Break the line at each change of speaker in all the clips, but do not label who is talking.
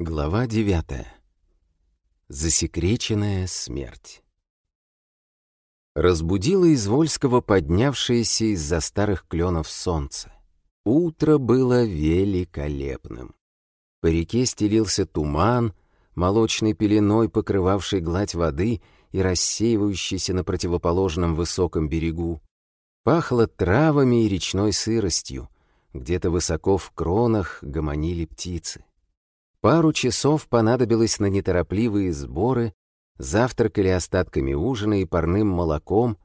Глава 9. Засекреченная смерть. Разбудило Извольского поднявшееся из-за старых кленов солнце. Утро было великолепным. По реке стелился туман, молочной пеленой покрывавший гладь воды и рассеивающийся на противоположном высоком берегу. Пахло травами и речной сыростью. Где-то высоко в кронах гомонили птицы. Пару часов понадобилось на неторопливые сборы, завтракали остатками ужина и парным молоком.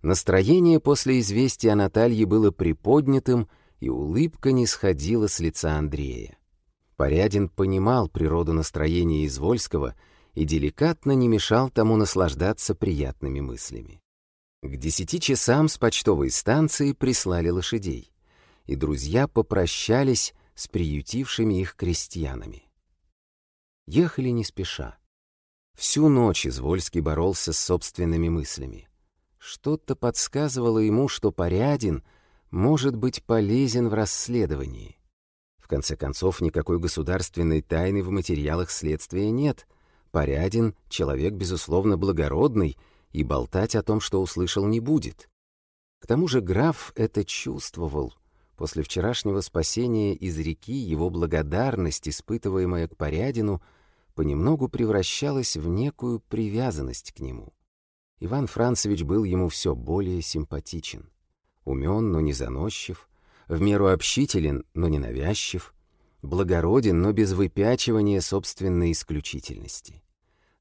Настроение после известия о Наталье было приподнятым, и улыбка не сходила с лица Андрея. Порядин понимал природу настроения Извольского и деликатно не мешал тому наслаждаться приятными мыслями. К десяти часам с почтовой станции прислали лошадей, и друзья попрощались с приютившими их крестьянами. Ехали не спеша. Всю ночь Извольский боролся с собственными мыслями. Что-то подсказывало ему, что Порядин может быть полезен в расследовании. В конце концов, никакой государственной тайны в материалах следствия нет. Порядин — человек, безусловно, благородный, и болтать о том, что услышал, не будет. К тому же граф это чувствовал. После вчерашнего спасения из реки его благодарность, испытываемая к Порядину, — понемногу превращалась в некую привязанность к нему. Иван Францевич был ему все более симпатичен. Умен, но не заносчив, в меру общителен, но не навязчив, благороден, но без выпячивания собственной исключительности.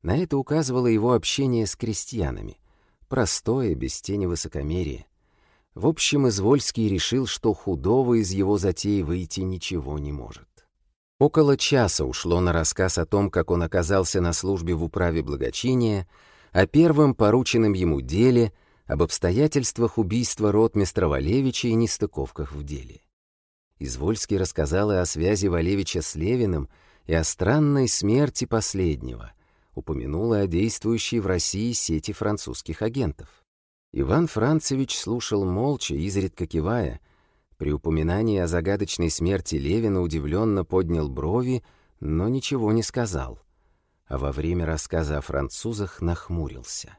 На это указывало его общение с крестьянами, простое, без тени высокомерия. В общем, Извольский решил, что худого из его затеи выйти ничего не может. Около часа ушло на рассказ о том, как он оказался на службе в управе благочиния, о первом порученном ему деле, об обстоятельствах убийства ротмистра Валевича и нестыковках в деле. Извольский рассказал и о связи Валевича с Левиным, и о странной смерти последнего, упомянул и о действующей в России сети французских агентов. Иван Францевич слушал молча, изредка кивая, при упоминании о загадочной смерти Левина удивленно поднял брови, но ничего не сказал. А во время рассказа о французах нахмурился.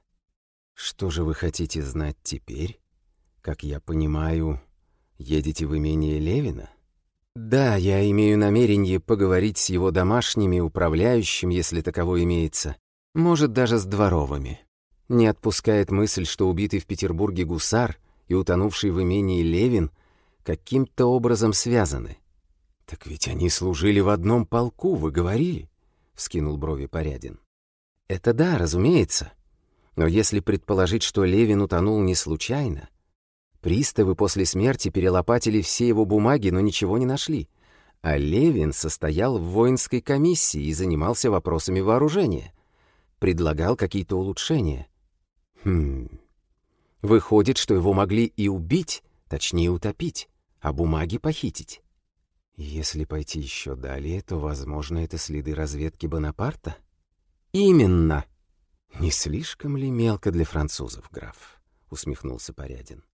«Что же вы хотите знать теперь? Как я понимаю, едете в имение Левина?» «Да, я имею намерение поговорить с его домашними, управляющим, если таково имеется. Может, даже с дворовыми. Не отпускает мысль, что убитый в Петербурге гусар и утонувший в имении Левин каким-то образом связаны. «Так ведь они служили в одном полку, вы говорили?» — вскинул брови Порядин. «Это да, разумеется. Но если предположить, что Левин утонул не случайно, приставы после смерти перелопатили все его бумаги, но ничего не нашли, а Левин состоял в воинской комиссии и занимался вопросами вооружения, предлагал какие-то улучшения. Хм... Выходит, что его могли и убить, точнее утопить а бумаги похитить. Если пойти еще далее, то, возможно, это следы разведки Бонапарта? Именно. Не слишком ли мелко для французов, граф? Усмехнулся Порядин.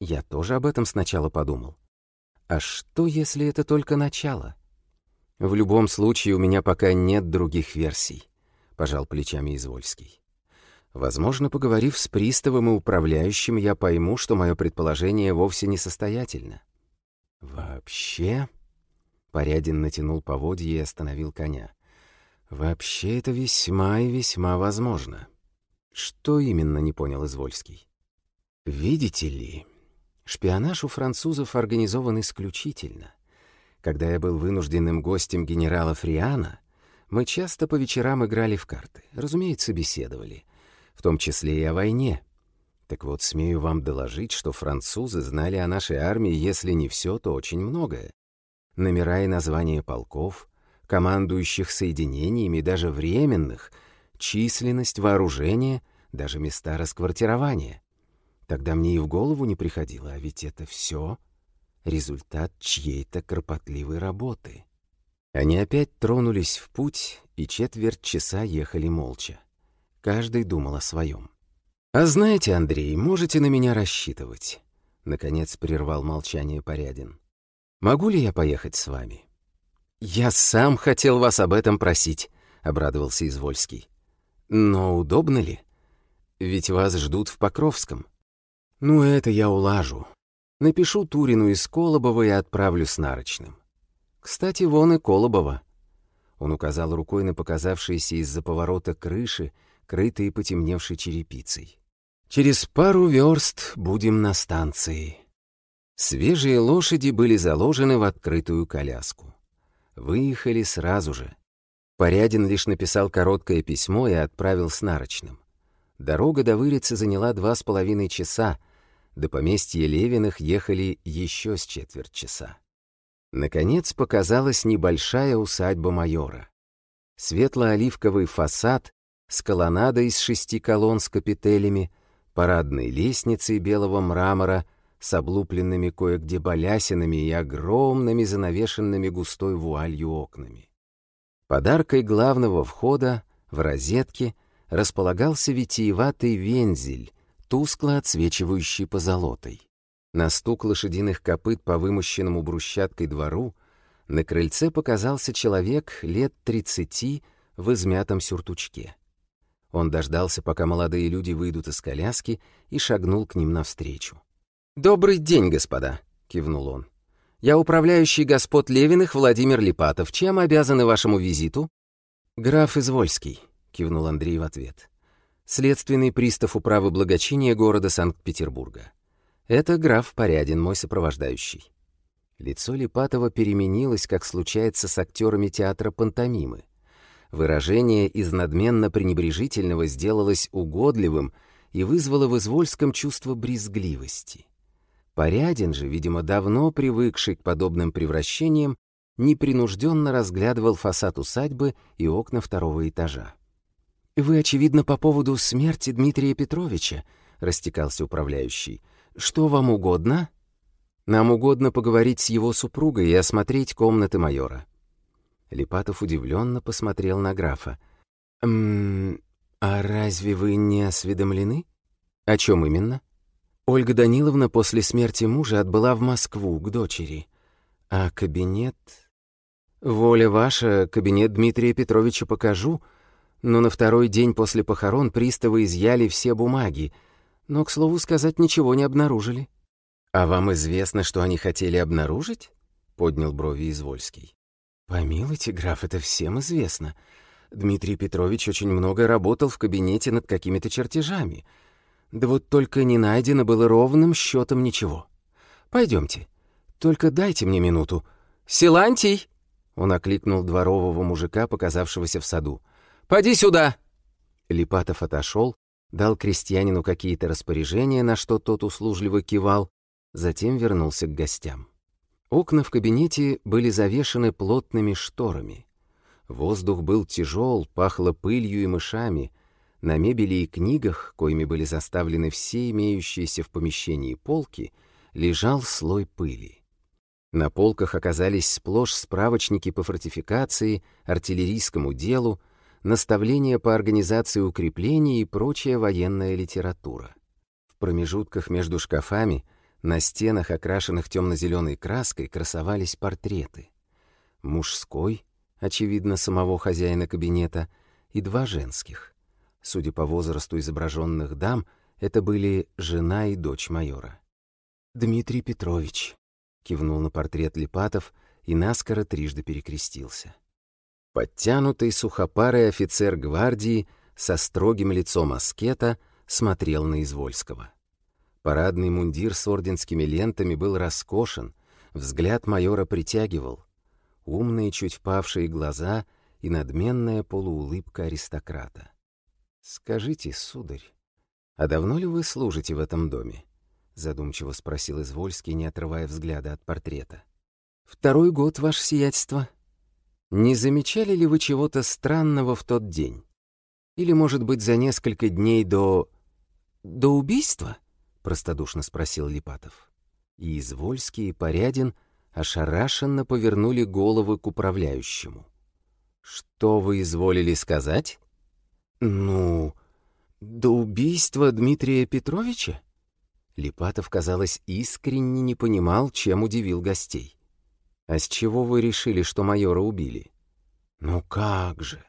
Я тоже об этом сначала подумал. А что, если это только начало? В любом случае, у меня пока нет других версий, пожал плечами Извольский. Возможно, поговорив с приставом и управляющим, я пойму, что мое предположение вовсе несостоятельно. «Вообще...» Порядин натянул поводья и остановил коня. «Вообще это весьма и весьма возможно». «Что именно?» — не понял Извольский. «Видите ли, шпионаж у французов организован исключительно. Когда я был вынужденным гостем генерала Фриана, мы часто по вечерам играли в карты, разумеется, беседовали, в том числе и о войне. Так вот, смею вам доложить, что французы знали о нашей армии, если не все, то очень многое. Номера и названия полков, командующих соединениями, даже временных, численность, вооружение, даже места расквартирования. Тогда мне и в голову не приходило, а ведь это все результат чьей-то кропотливой работы. Они опять тронулись в путь и четверть часа ехали молча. Каждый думал о своем. «А знаете, Андрей, можете на меня рассчитывать», — наконец прервал молчание Порядин. «Могу ли я поехать с вами?» «Я сам хотел вас об этом просить», — обрадовался Извольский. «Но удобно ли? Ведь вас ждут в Покровском». «Ну, это я улажу. Напишу Турину из Колобова и отправлю с нарочным. Кстати, вон и Колобова». Он указал рукой на показавшиеся из-за поворота крыши, крытые потемневшей черепицей. «Через пару верст будем на станции». Свежие лошади были заложены в открытую коляску. Выехали сразу же. Порядин лишь написал короткое письмо и отправил с нарочным. Дорога до Вырицы заняла два с половиной часа, до поместья Левиных ехали еще с четверть часа. Наконец показалась небольшая усадьба майора. Светло-оливковый фасад с колоннадой из шести колонн с капителями, парадной лестницей белого мрамора с облупленными кое-где балясинами и огромными занавешенными густой вуалью окнами. Подаркой главного входа в розетке располагался витиеватый вензель, тускло отсвечивающий позолотой. На стук лошадиных копыт по вымощенному брусчаткой двору на крыльце показался человек лет тридцати в измятом сюртучке. Он дождался, пока молодые люди выйдут из коляски, и шагнул к ним навстречу. «Добрый день, господа», — кивнул он. «Я управляющий господ Левиных Владимир Липатов. Чем обязаны вашему визиту?» «Граф Извольский», — кивнул Андрей в ответ следственный пристав управы благочиния города Санкт-Петербурга. Это граф Порядин, мой сопровождающий. Лицо Липатова переменилось, как случается с актерами театра пантомимы. Выражение из надменно-пренебрежительного сделалось угодливым и вызвало в Извольском чувство брезгливости. Порядин же, видимо, давно привыкший к подобным превращениям, непринужденно разглядывал фасад усадьбы и окна второго этажа. «Вы, очевидно, по поводу смерти Дмитрия Петровича», — растекался управляющий. «Что вам угодно?» «Нам угодно поговорить с его супругой и осмотреть комнаты майора». Липатов удивленно посмотрел на графа. «Ммм, а разве вы не осведомлены?» «О чем именно?» Ольга Даниловна после смерти мужа отбыла в Москву к дочери. А кабинет... «Воля ваша, кабинет Дмитрия Петровича покажу», но на второй день после похорон приставы изъяли все бумаги, но, к слову сказать, ничего не обнаружили. «А вам известно, что они хотели обнаружить?» — поднял брови Извольский. «Помилуйте, граф, это всем известно. Дмитрий Петрович очень много работал в кабинете над какими-то чертежами. Да вот только не найдено было ровным счетом ничего. Пойдемте, только дайте мне минуту. Силантий!» Он окликнул дворового мужика, показавшегося в саду. Поди сюда!» Липатов отошел, дал крестьянину какие-то распоряжения, на что тот услужливо кивал, затем вернулся к гостям. Окна в кабинете были завешены плотными шторами. Воздух был тяжел, пахло пылью и мышами. На мебели и книгах, коими были заставлены все имеющиеся в помещении полки, лежал слой пыли. На полках оказались сплошь справочники по фортификации, артиллерийскому делу, наставления по организации укреплений и прочая военная литература. В промежутках между шкафами на стенах, окрашенных темно-зеленой краской, красовались портреты. Мужской, очевидно, самого хозяина кабинета, и два женских. Судя по возрасту изображенных дам, это были жена и дочь майора. «Дмитрий Петрович», — кивнул на портрет Липатов и наскоро трижды перекрестился. Подтянутый сухопарый офицер гвардии со строгим лицом аскета смотрел на Извольского. Парадный мундир с орденскими лентами был роскошен, взгляд майора притягивал. Умные, чуть впавшие глаза и надменная полуулыбка аристократа. «Скажите, сударь, а давно ли вы служите в этом доме?» задумчиво спросил Извольский, не отрывая взгляда от портрета. «Второй год, ваше сиятельство», не замечали ли вы чего-то странного в тот день? Или, может быть, за несколько дней до... до убийства? Простодушно спросил Липатов. И Извольский и Порядин ошарашенно повернули головы к управляющему. «Что вы изволили сказать?» «Ну, до убийства Дмитрия Петровича?» Липатов, казалось, искренне не понимал, чем удивил гостей. «А с чего вы решили, что майора убили?»
«Ну как же!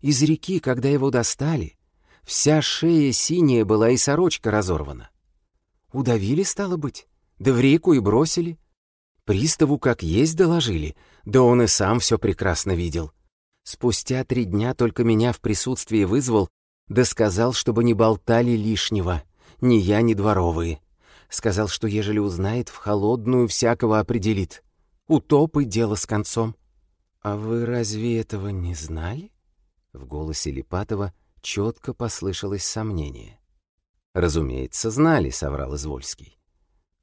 Из реки, когда его достали, вся шея синяя была и сорочка разорвана. Удавили, стало быть, да в реку и бросили. Приставу как есть доложили, да он и сам все прекрасно видел. Спустя три дня только меня в присутствии вызвал, да сказал, чтобы не болтали лишнего, ни я, ни дворовые. Сказал, что ежели узнает, в холодную всякого определит. Утоп и дело с концом. А вы разве этого не знали? В голосе Липатова четко послышалось сомнение.
«Разумеется, знали», — соврал Извольский.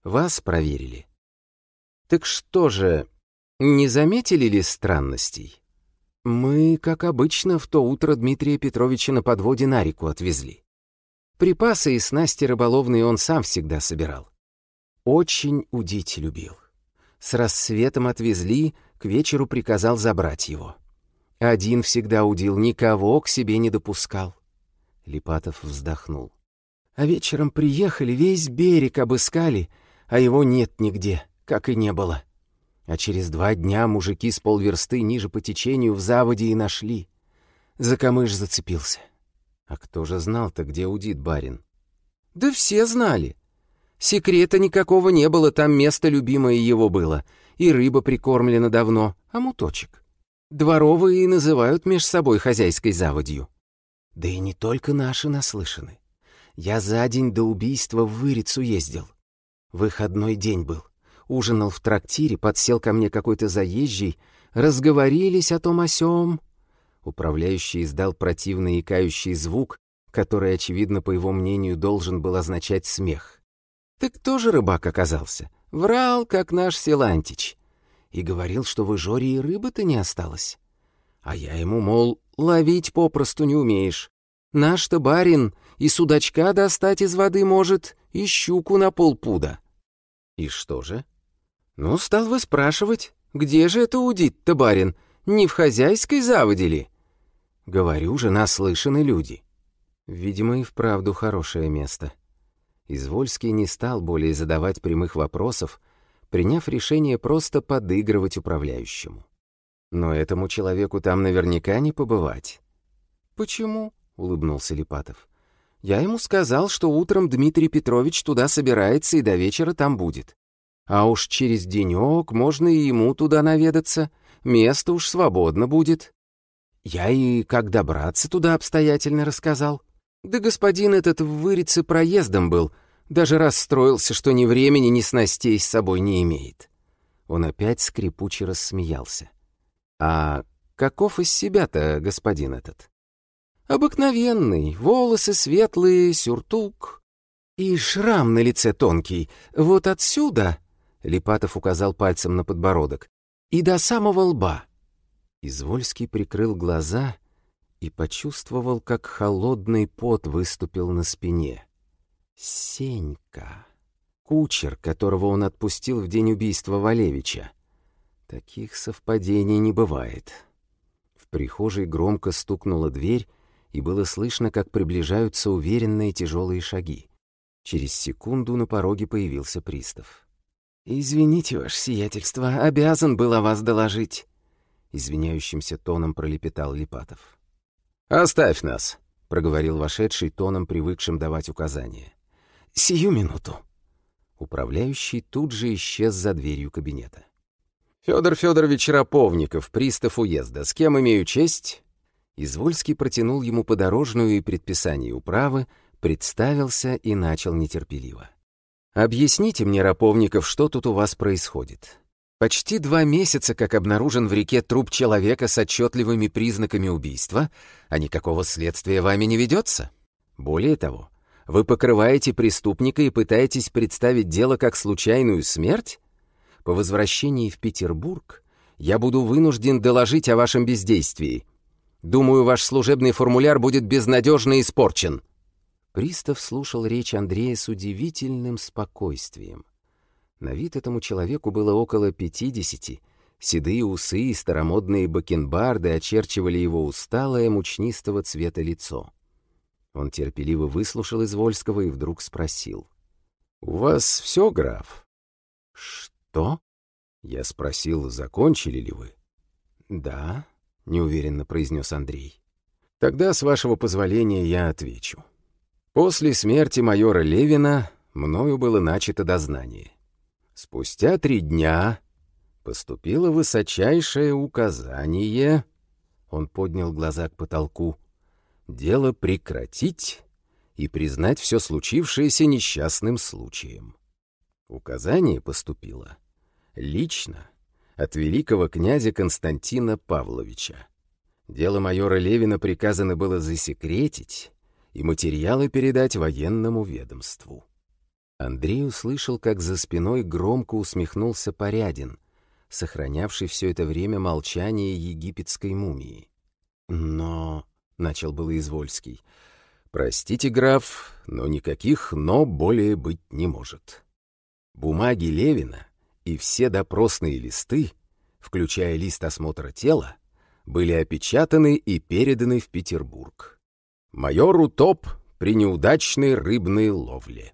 «Вас проверили». «Так что же, не заметили ли странностей?»
«Мы, как обычно, в то утро Дмитрия Петровича на подводе на реку отвезли. Припасы и снасти рыболовные он сам всегда собирал. Очень удить любил. С рассветом отвезли, к вечеру приказал забрать его. Один всегда удил, никого к себе не допускал. Липатов вздохнул. А вечером приехали, весь берег обыскали, а его нет нигде, как и не было. А через два дня мужики с полверсты ниже по течению в заводе и нашли. За камыш зацепился.
А кто же знал-то, где удит барин?
Да все знали. Секрета никакого не было, там место любимое его было. И рыба прикормлена давно, а муточек. Дворовые называют меж собой хозяйской заводью. Да и не только наши наслышаны. Я за день до убийства в Вырицу ездил. Выходной день был. Ужинал в трактире, подсел ко мне какой-то заезжий, разговорились о том о сём.
Управляющий издал противный икающий звук, который, очевидно, по его мнению, должен был означать смех.
«Так кто же рыбак оказался? Врал, как наш Силантич. И говорил, что в Ижоре и рыбы-то не осталось. А я ему, мол, ловить попросту не умеешь. Наш-то барин и судачка достать из воды может, и щуку на полпуда».
«И что же?»
«Ну, стал вы спрашивать, где же это удит-то, барин? Не в хозяйской заводе ли?»
Говорю же, наслышаны люди. Видимо, и вправду хорошее место. Извольский не стал более задавать прямых вопросов, приняв решение просто подыгрывать управляющему. Но этому человеку там наверняка не побывать.
«Почему?» — улыбнулся Липатов. «Я ему сказал, что утром Дмитрий Петрович туда собирается и до вечера там будет. А уж через денек можно и ему туда наведаться, место уж свободно будет. Я и как добраться туда обстоятельно рассказал. Да господин этот в Вырице проездом был, даже расстроился, что ни времени, ни снастей с собой не имеет.
Он опять скрипуче рассмеялся. «А каков из себя-то господин этот?»
«Обыкновенный, волосы светлые, сюртук и шрам на лице тонкий. Вот отсюда...» — Липатов указал пальцем на подбородок. «И до самого лба.
Извольский прикрыл глаза и почувствовал, как холодный пот выступил на спине. Сенька. Кучер, которого он отпустил в день убийства Валевича. Таких совпадений не бывает. В прихожей громко стукнула дверь, и было слышно, как приближаются уверенные тяжелые шаги. Через секунду на пороге появился пристав.
«Извините, ваше сиятельство, обязан был о вас доложить».
— извиняющимся тоном пролепетал Липатов.
«Оставь нас», — проговорил вошедший тоном, привыкшим давать указания. «Сию минуту».
Управляющий тут же исчез за дверью кабинета.
«Федор Федорович Раповников, пристав уезда. С кем имею честь?»
Извольский протянул ему подорожную и предписание управы, представился и начал нетерпеливо. «Объясните мне, Раповников, что тут у вас происходит?» Почти два месяца, как обнаружен в реке труп человека с отчетливыми признаками убийства, а никакого следствия вами не ведется. Более того, вы покрываете преступника и пытаетесь представить дело как случайную смерть? По возвращении в Петербург я буду вынужден доложить о вашем бездействии. Думаю, ваш служебный формуляр будет безнадежно испорчен». Пристав слушал речь Андрея с удивительным спокойствием. На вид этому человеку было около пятидесяти. Седые усы и старомодные бакенбарды очерчивали его усталое мучнистого цвета лицо. Он терпеливо выслушал Извольского и вдруг спросил. «У вас все, граф?»
«Что?»
Я спросил, закончили ли вы?
«Да», — неуверенно произнес Андрей.
«Тогда, с вашего позволения, я отвечу. После смерти майора Левина мною было начато дознание. Спустя три дня поступило высочайшее указание...» Он поднял глаза к потолку. «Дело прекратить и признать все случившееся несчастным случаем. Указание поступило лично от великого князя Константина Павловича. Дело майора Левина приказано было засекретить и материалы передать военному ведомству. Андрей услышал, как за спиной громко усмехнулся Порядин, сохранявший все это время молчание египетской мумии. «Но...» — начал было Извольский. «Простите, граф, но никаких «но» более быть не может. Бумаги Левина и все допросные листы, включая лист осмотра тела, были опечатаны и переданы в Петербург. Майору Топ при неудачной рыбной ловле.